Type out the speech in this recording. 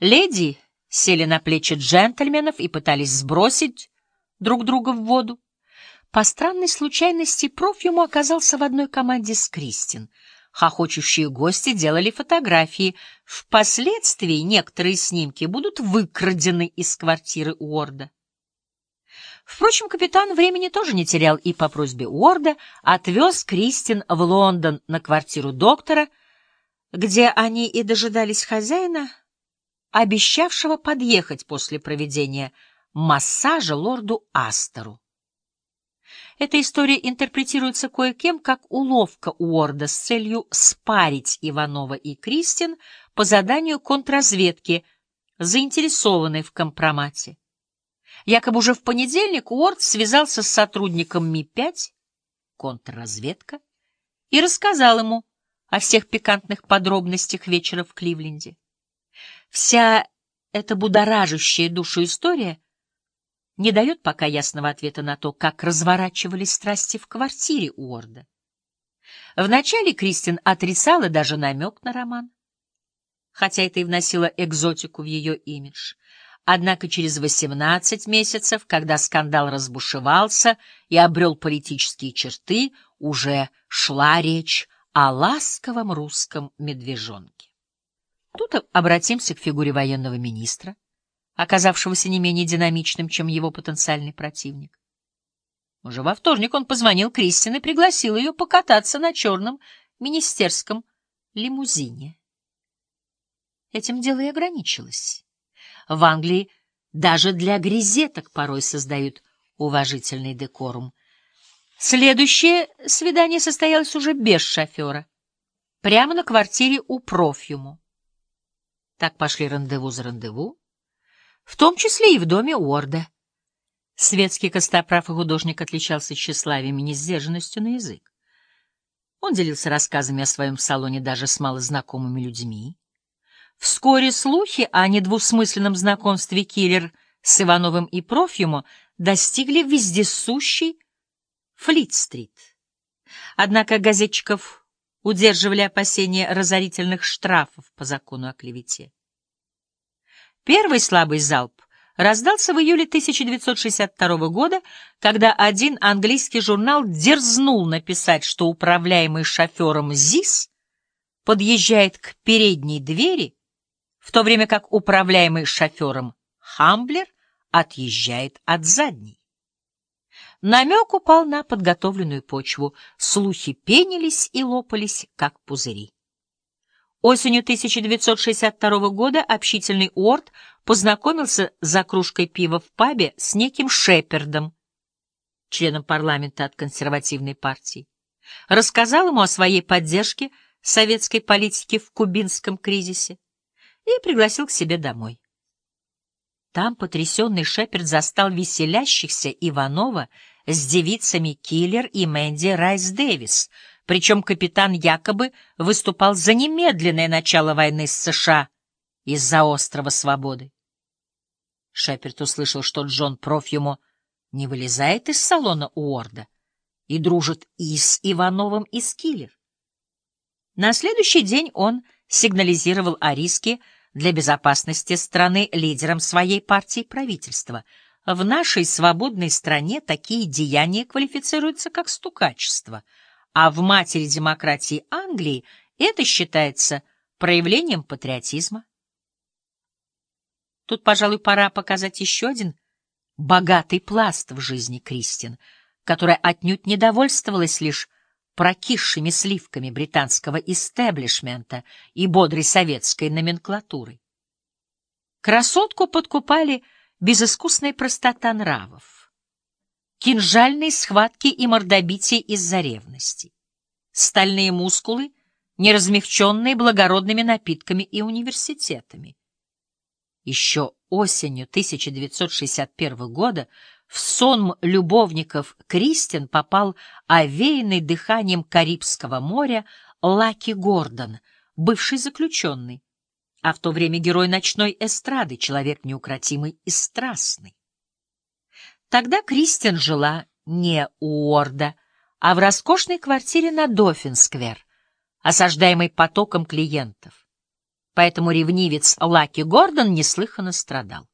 Леди сели на плечи джентльменов и пытались сбросить друг друга в воду. По странной случайности Профьюму оказался в одной команде с Кристин. Хохочущие гости делали фотографии. Впоследствии некоторые снимки будут выкрадены из квартиры Уорда. Впрочем, капитан времени тоже не терял и по просьбе Уорда отвез Кристин в Лондон на квартиру доктора, где они и дожидались хозяина, обещавшего подъехать после проведения массажа лорду Астеру. Эта история интерпретируется кое-кем как уловка Уорда с целью спарить Иванова и Кристин по заданию контрразведки, заинтересованной в компромате. Якобы уже в понедельник Уорд связался с сотрудником Ми-5, контрразведка, и рассказал ему о всех пикантных подробностях вечера в Кливленде. Вся эта будоражащая душу история не дает пока ясного ответа на то, как разворачивались страсти в квартире Уорда. Вначале Кристин отрицала даже намек на роман, хотя это и вносило экзотику в ее имидж. Однако через 18 месяцев, когда скандал разбушевался и обрел политические черты, уже шла речь о ласковом русском медвежонке. Тут обратимся к фигуре военного министра, оказавшегося не менее динамичным, чем его потенциальный противник. Уже во вторник он позвонил Кристин и пригласил ее покататься на черном министерском лимузине. Этим дело и ограничилось. В Англии даже для грезеток порой создают уважительный декорум. Следующее свидание состоялось уже без шофера, прямо на квартире у Профьюму. Так пошли рандеву за рандеву, в том числе и в доме Уорда. Светский костоправ и художник отличался тщеславием и несдержанностью на язык. Он делился рассказами о своем салоне даже с малознакомыми людьми. Вскоре слухи о недвусмысленном знакомстве киллер с Ивановым и Профьюмо достигли вездесущей Флит-стрит. Однако газетчиков удерживали опасения разорительных штрафов по закону о клевете. Первый слабый залп раздался в июле 1962 года, когда один английский журнал дерзнул написать, что управляемый шофером ЗИС подъезжает к передней двери, в то время как управляемый шофером Хамблер отъезжает от задней. Намек упал на подготовленную почву, слухи пенились и лопались, как пузыри. Осенью 1962 года общительный Уорд познакомился за кружкой пива в пабе с неким Шепердом, членом парламента от консервативной партии. Рассказал ему о своей поддержке советской политики в кубинском кризисе и пригласил к себе домой. Там потрясенный Шеперд застал веселящихся Иванова с девицами Киллер и Мэнди Райс Дэвис, причем капитан якобы выступал за немедленное начало войны с США из-за острова Свободы. Шеперд услышал, что Джон Профьюмо не вылезает из салона Уорда и дружит и с Ивановым, и с Киллер. На следующий день он сигнализировал о риске, для безопасности страны лидером своей партии правительства. В нашей свободной стране такие деяния квалифицируются как стукачество, а в матери демократии Англии это считается проявлением патриотизма. Тут, пожалуй, пора показать еще один богатый пласт в жизни Кристин, которая отнюдь не довольствовалась лишь прокисшими сливками британского истеблишмента и бодрой советской номенклатуры. Красотку подкупали безыскусная простота нравов, кинжальные схватки и мордобитие из-за ревности, стальные мускулы, не размягченные благородными напитками и университетами. Еще осенью 1961 года в сон любовников Кристин попал овеянный дыханием Карибского моря Лаки Гордон, бывший заключенный, а в то время герой ночной эстрады, человек неукротимый и страстный. Тогда Кристин жила не у Орда, а в роскошной квартире на Доффин-сквер, осаждаемой потоком клиентов. поэтому ревнивец Лаки Гордон неслыханно страдал.